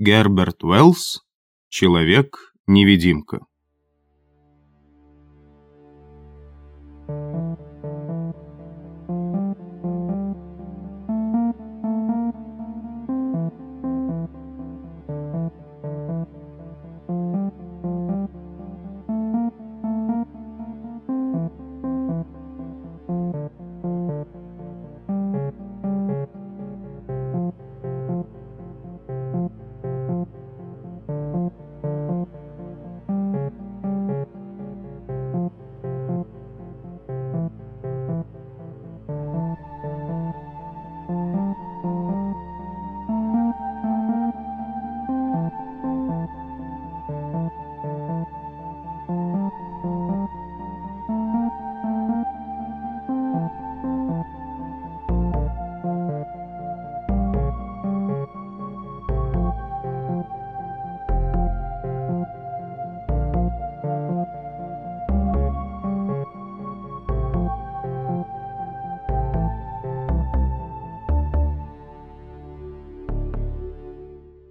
Герберт Уэллс «Человек-невидимка».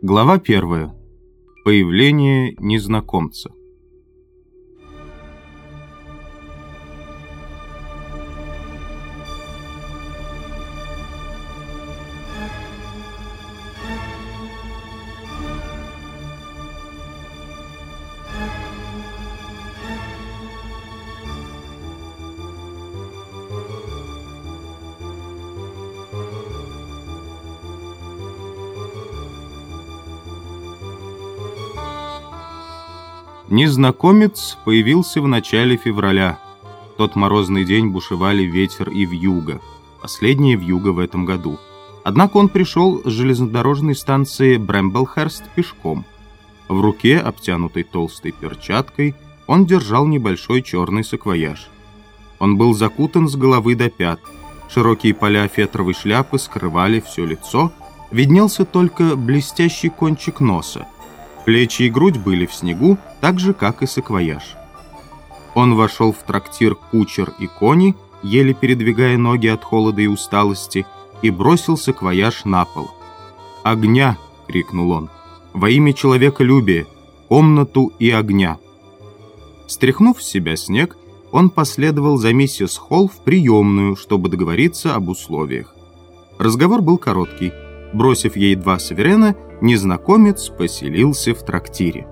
Глава 1. Появление незнакомца. Незнакомец появился в начале февраля. В тот морозный день бушевали ветер и вьюга. Последняя вьюга в этом году. Однако он пришел с железнодорожной станции Брэмблхерст пешком. В руке, обтянутой толстой перчаткой, он держал небольшой черный саквояж. Он был закутан с головы до пят. Широкие поля фетровой шляпы скрывали все лицо. Виднелся только блестящий кончик носа – Плечи и грудь были в снегу, так же, как и саквояж. Он вошел в трактир кучер и кони, еле передвигая ноги от холода и усталости, и бросил саквояж на пол. «Огня!» — крикнул он. «Во имя человеколюбия! Комнату и огня!» Стряхнув с себя снег, он последовал за миссис Холл в приемную, чтобы договориться об условиях. Разговор был короткий. Бросив ей два саверена, незнакомец поселился в трактире.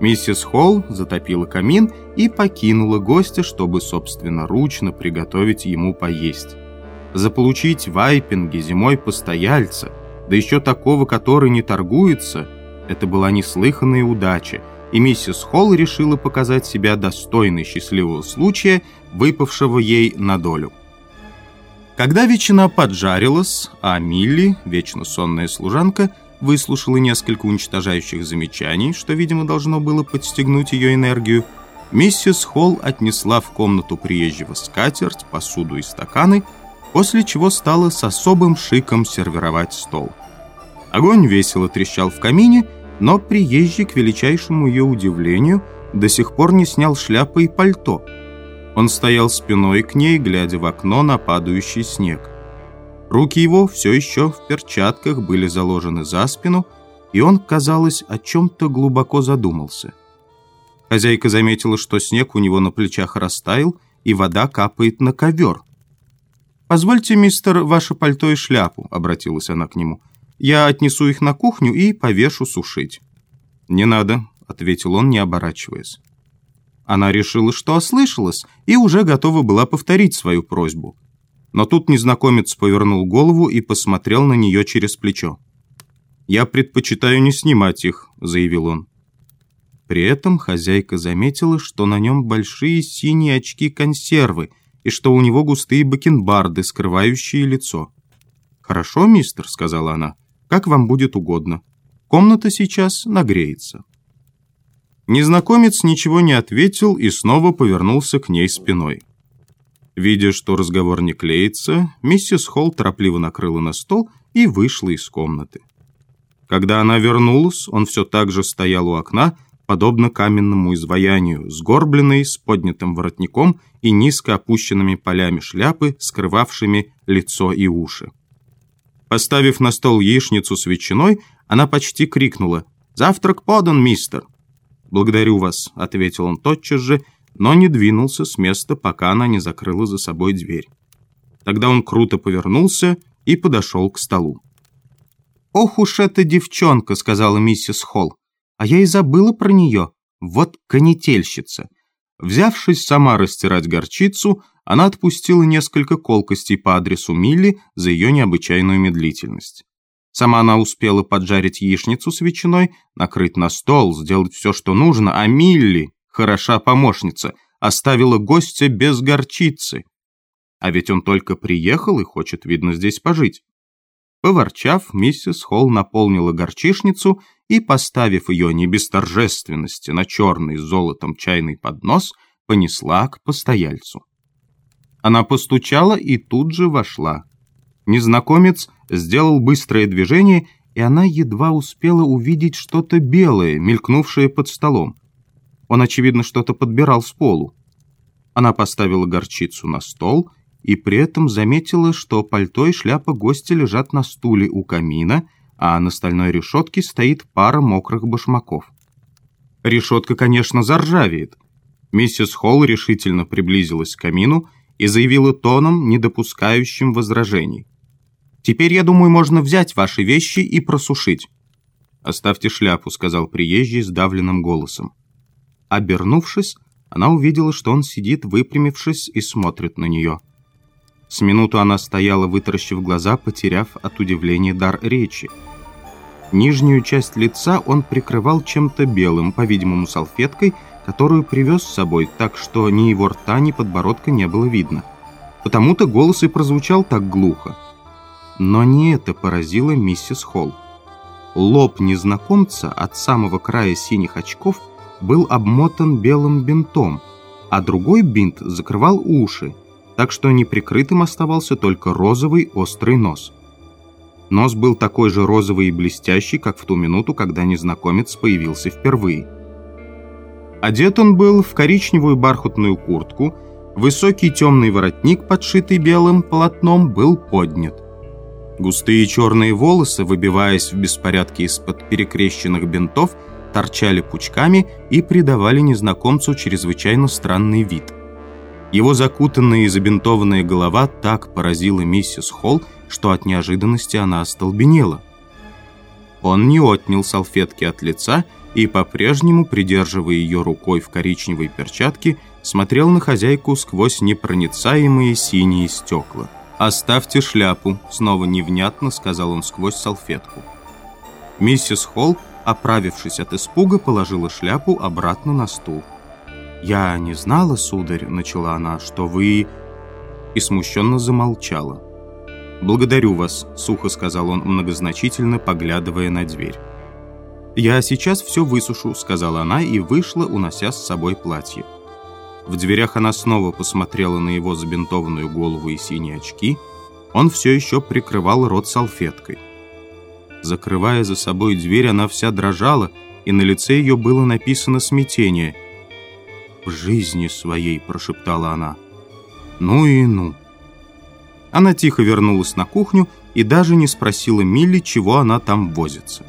Миссис Холл затопила камин и покинула гостя, чтобы собственноручно приготовить ему поесть. Заполучить в Айпинге зимой постояльца, да еще такого, который не торгуется, это была неслыханная удача, и миссис Холл решила показать себя достойной счастливого случая, выпавшего ей на долю. Когда ветчина поджарилась, а Милли, вечно сонная служанка, выслушала несколько уничтожающих замечаний, что, видимо, должно было подстегнуть ее энергию, миссис Холл отнесла в комнату приезжего скатерть, посуду и стаканы, после чего стала с особым шиком сервировать стол. Огонь весело трещал в камине, но приезжий, к величайшему ее удивлению, до сих пор не снял шляпы и пальто. Он стоял спиной к ней, глядя в окно на падающий снег. Руки его все еще в перчатках были заложены за спину, и он, казалось, о чем-то глубоко задумался. Хозяйка заметила, что снег у него на плечах растаял, и вода капает на ковер. «Позвольте, мистер, ваше пальто и шляпу», — обратилась она к нему. «Я отнесу их на кухню и повешу сушить». «Не надо», — ответил он, не оборачиваясь. Она решила, что ослышалась, и уже готова была повторить свою просьбу. Но тут незнакомец повернул голову и посмотрел на нее через плечо. «Я предпочитаю не снимать их», — заявил он. При этом хозяйка заметила, что на нем большие синие очки-консервы и что у него густые бакенбарды, скрывающие лицо. «Хорошо, мистер», — сказала она, — «как вам будет угодно. Комната сейчас нагреется». Незнакомец ничего не ответил и снова повернулся к ней спиной. Видя, что разговор не клеится, миссис Холл торопливо накрыла на стол и вышла из комнаты. Когда она вернулась, он все так же стоял у окна, подобно каменному изваянию, сгорбленный, с поднятым воротником и низко опущенными полями шляпы, скрывавшими лицо и уши. Поставив на стол яичницу с ветчиной, Она почти крикнула «Завтрак подан, мистер!» «Благодарю вас», — ответил он тотчас же, но не двинулся с места, пока она не закрыла за собой дверь. Тогда он круто повернулся и подошел к столу. «Ох уж эта девчонка», — сказала миссис Холл. «А я и забыла про нее. Вот конетельщица». Взявшись сама растирать горчицу, она отпустила несколько колкостей по адресу Милли за ее необычайную медлительность. Сама она успела поджарить яичницу с ветчиной, накрыть на стол, сделать все, что нужно, а Милли, хороша помощница, оставила гостя без горчицы. А ведь он только приехал и хочет, видно, здесь пожить. Поворчав, миссис Холл наполнила горчишницу и, поставив ее не без торжественности на черный с золотом чайный поднос, понесла к постояльцу. Она постучала и тут же вошла. Незнакомец сделал быстрое движение, и она едва успела увидеть что-то белое, мелькнувшее под столом. Он, очевидно, что-то подбирал с полу. Она поставила горчицу на стол и при этом заметила, что пальто и шляпа гостя лежат на стуле у камина, а на стальной решетке стоит пара мокрых башмаков. Решетка, конечно, заржавеет. Миссис Холл решительно приблизилась к камину и заявила тоном, не допускающим возражений. Теперь, я думаю, можно взять ваши вещи и просушить». «Оставьте шляпу», — сказал приезжий сдавленным голосом. Обернувшись, она увидела, что он сидит, выпрямившись, и смотрит на нее. С минуту она стояла, вытаращив глаза, потеряв от удивления дар речи. Нижнюю часть лица он прикрывал чем-то белым, по-видимому, салфеткой, которую привез с собой, так что ни его рта, ни подбородка не было видно. Потому-то голос и прозвучал так глухо. Но не это поразило миссис Холл. Лоб незнакомца от самого края синих очков был обмотан белым бинтом, а другой бинт закрывал уши, так что неприкрытым оставался только розовый острый нос. Нос был такой же розовый и блестящий, как в ту минуту, когда незнакомец появился впервые. Одет он был в коричневую бархатную куртку, высокий темный воротник, подшитый белым полотном, был поднят. Густые черные волосы, выбиваясь в беспорядке из-под перекрещенных бинтов, торчали пучками и придавали незнакомцу чрезвычайно странный вид. Его закутанная и забинтованная голова так поразила миссис Холл, что от неожиданности она остолбенела. Он не отнял салфетки от лица и, по-прежнему, придерживая ее рукой в коричневой перчатке, смотрел на хозяйку сквозь непроницаемые синие стекла. «Оставьте шляпу», — снова невнятно сказал он сквозь салфетку. Миссис Холл, оправившись от испуга, положила шляпу обратно на стул. «Я не знала, сударь», — начала она, — «что вы...» И смущенно замолчала. «Благодарю вас», — сухо сказал он многозначительно, поглядывая на дверь. «Я сейчас все высушу», — сказала она и вышла, унося с собой платье. В дверях она снова посмотрела на его забинтованную голову и синие очки. Он все еще прикрывал рот салфеткой. Закрывая за собой дверь, она вся дрожала, и на лице ее было написано смятение. «В жизни своей», — прошептала она. «Ну и ну». Она тихо вернулась на кухню и даже не спросила Милли, чего она там возится.